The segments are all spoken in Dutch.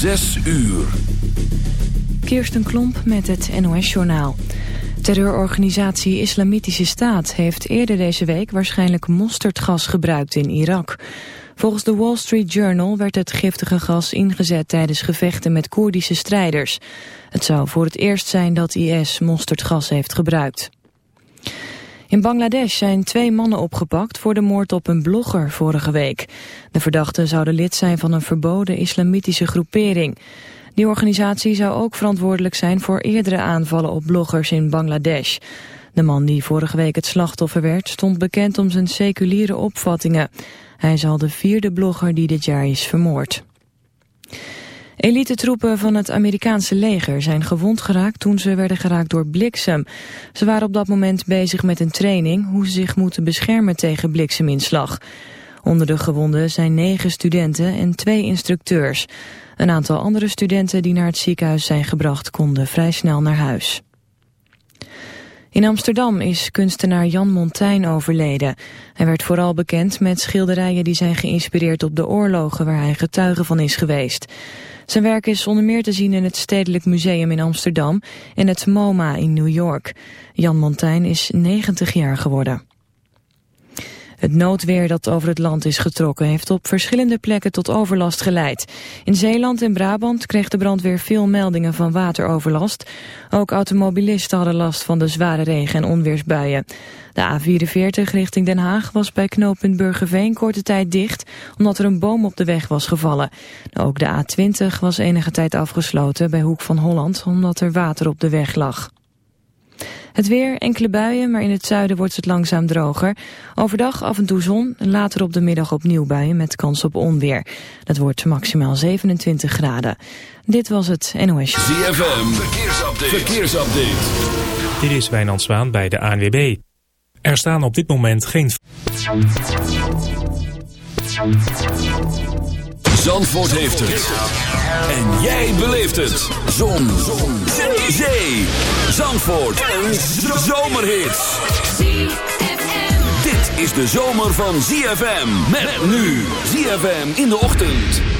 Zes uur. Kirsten Klomp met het NOS-journaal. Terreurorganisatie Islamitische Staat heeft eerder deze week waarschijnlijk mosterdgas gebruikt in Irak. Volgens de Wall Street Journal werd het giftige gas ingezet tijdens gevechten met Koerdische strijders. Het zou voor het eerst zijn dat IS mosterdgas heeft gebruikt. In Bangladesh zijn twee mannen opgepakt voor de moord op een blogger vorige week. De verdachten zouden lid zijn van een verboden islamitische groepering. Die organisatie zou ook verantwoordelijk zijn voor eerdere aanvallen op bloggers in Bangladesh. De man die vorige week het slachtoffer werd stond bekend om zijn seculiere opvattingen. Hij is al de vierde blogger die dit jaar is vermoord. Elite-troepen van het Amerikaanse leger zijn gewond geraakt toen ze werden geraakt door bliksem. Ze waren op dat moment bezig met een training hoe ze zich moeten beschermen tegen blikseminslag. Onder de gewonden zijn negen studenten en twee instructeurs. Een aantal andere studenten die naar het ziekenhuis zijn gebracht konden vrij snel naar huis. In Amsterdam is kunstenaar Jan Montijn overleden. Hij werd vooral bekend met schilderijen die zijn geïnspireerd op de oorlogen waar hij getuige van is geweest. Zijn werk is onder meer te zien in het Stedelijk Museum in Amsterdam en het MoMA in New York. Jan Montijn is 90 jaar geworden. Het noodweer dat over het land is getrokken heeft op verschillende plekken tot overlast geleid. In Zeeland en Brabant kreeg de brandweer veel meldingen van wateroverlast. Ook automobilisten hadden last van de zware regen- en onweersbuien. De A44 richting Den Haag was bij knooppunt Burgerveen korte tijd dicht, omdat er een boom op de weg was gevallen. Ook de A20 was enige tijd afgesloten bij Hoek van Holland, omdat er water op de weg lag. Het weer, enkele buien, maar in het zuiden wordt het langzaam droger. Overdag af en toe zon, later op de middag opnieuw buien met kans op onweer. Dat wordt maximaal 27 graden. Dit was het NOS. ZFM, verkeersupdate. verkeersupdate. Dit is Wijnand Zwaan bij de ANWB. Er staan op dit moment geen... Zandvoort heeft het. En jij beleeft het. Zon. Zon. Zee. Zandvoort. Een zomerhit. Dit is de zomer van ZFM. Met nu. ZFM in de ochtend.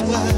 this world.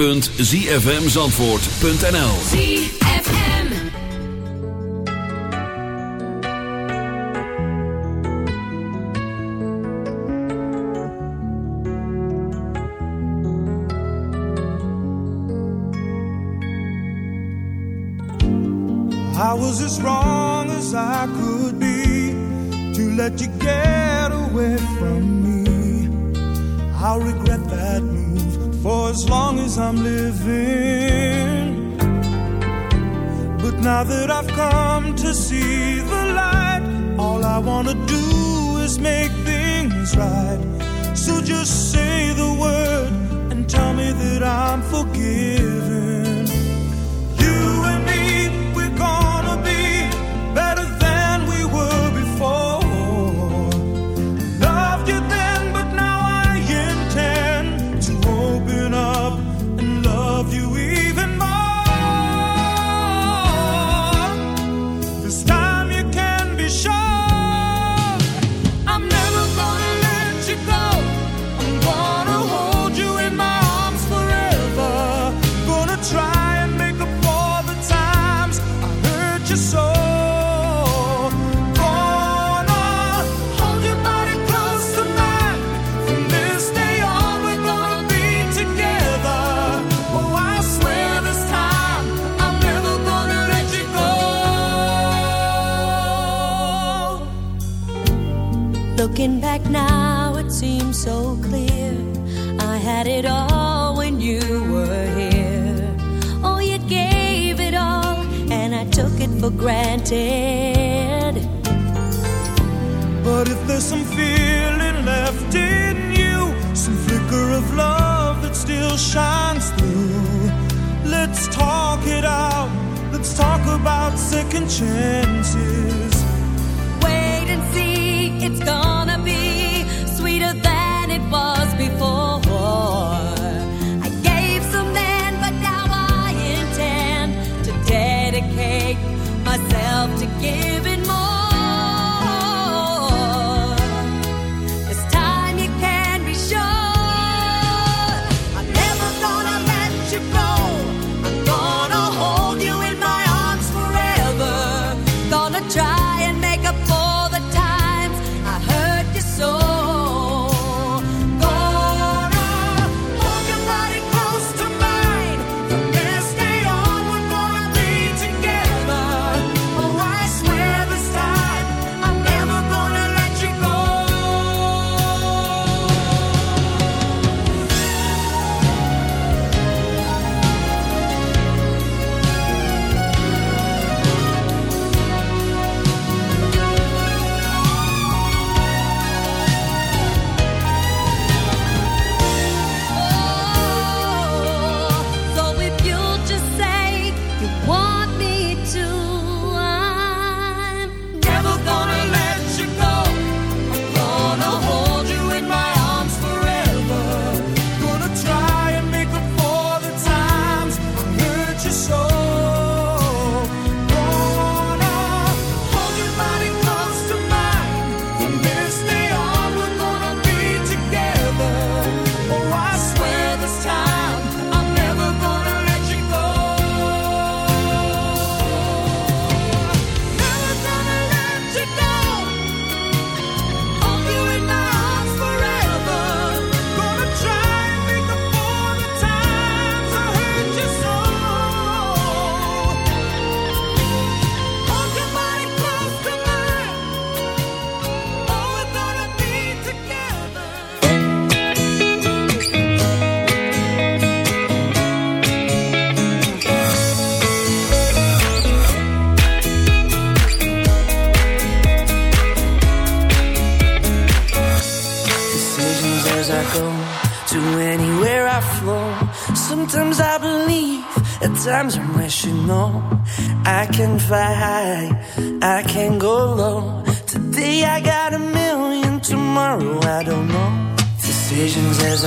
www.zfmzandvoort.nl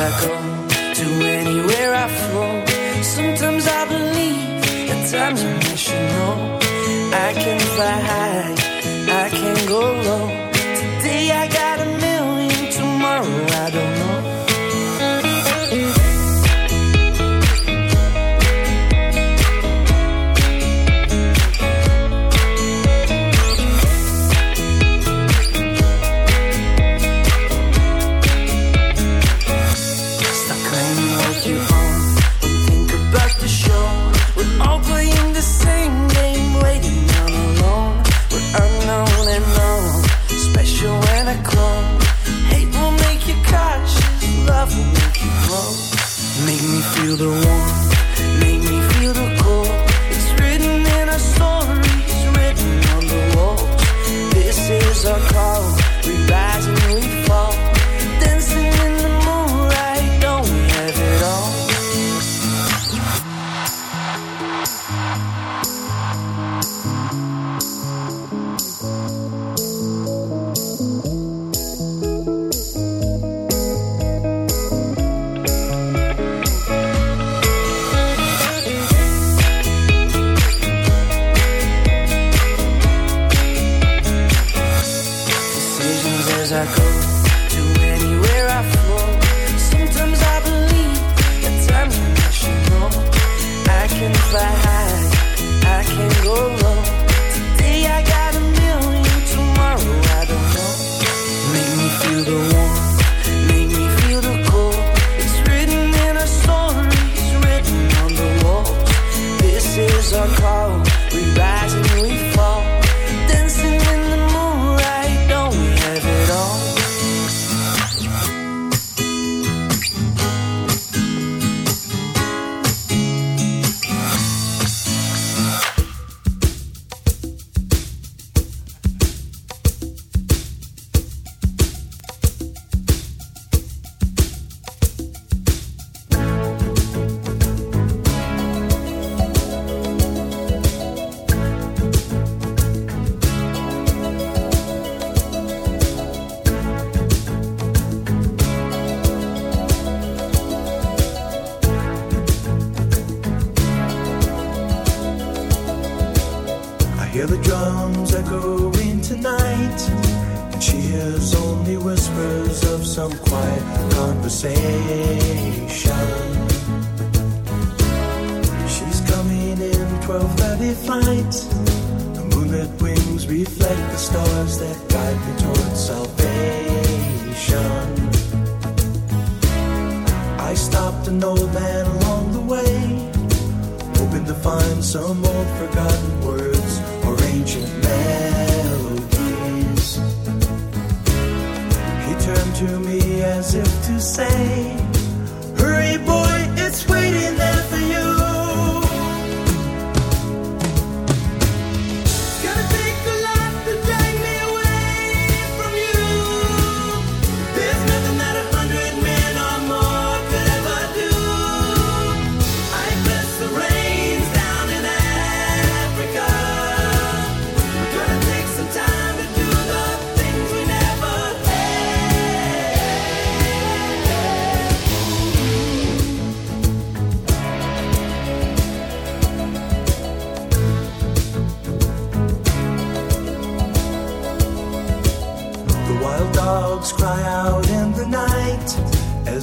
I go to anywhere I flow. Sometimes I believe, at times I wish you know I can fly high.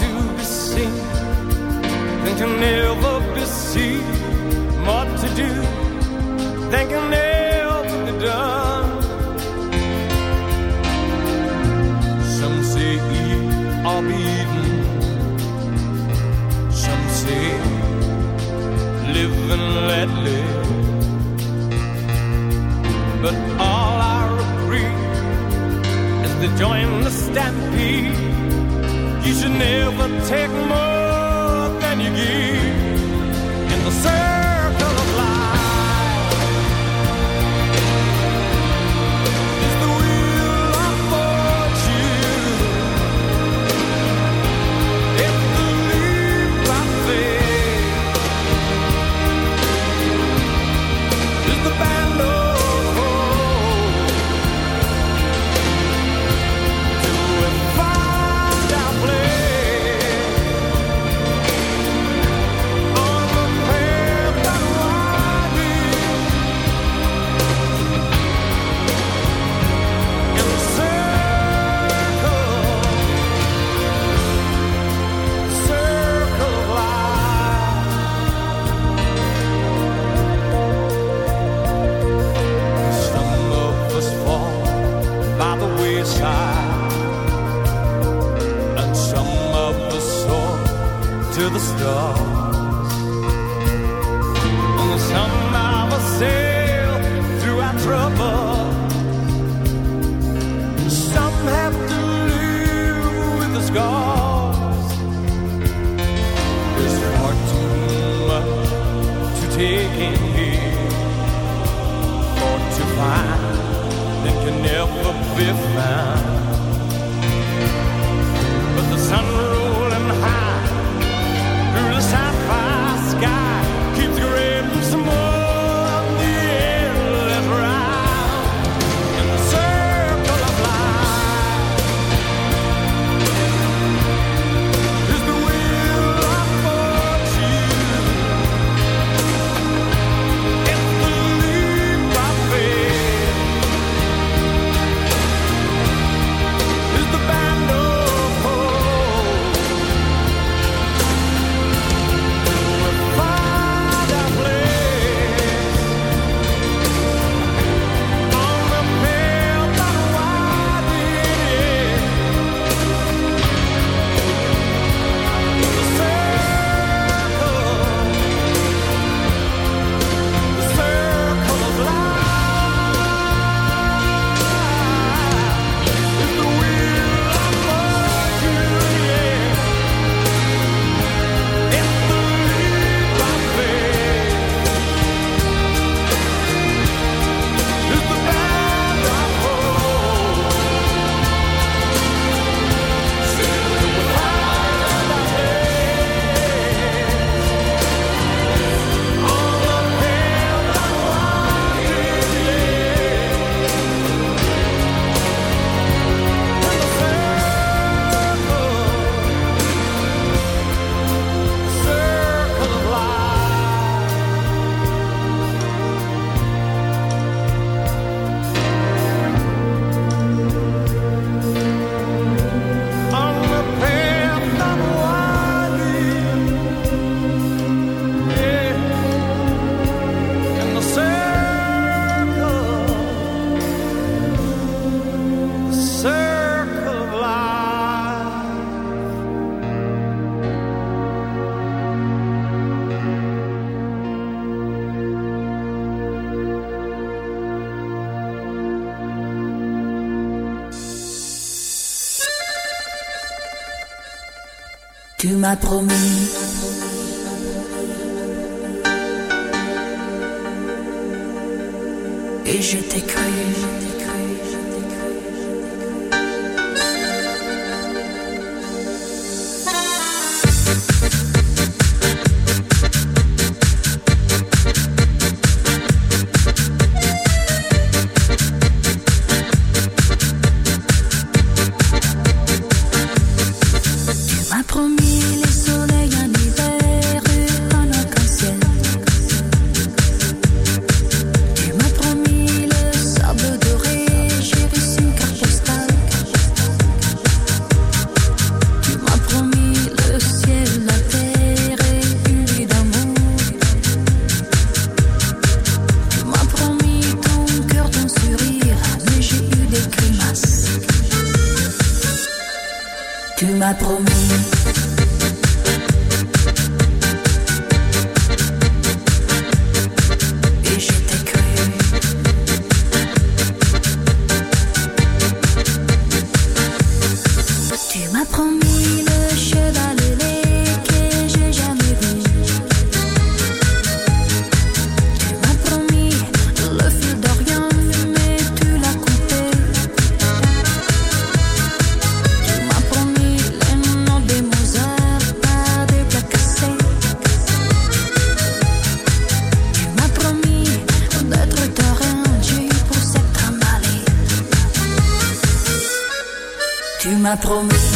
to be seen than can never be seen. More to do than can ever be done. Some say eat or beaten. Some say live and let live. But all are reprieve is to join the stamp never take more. the stars. And somehow we'll sail through our trouble. Some have to live with the scars. There's far too much to take in here, or to find that can never be found. But the sunrise m'a promis. Et je t'ai cru. m'a promis.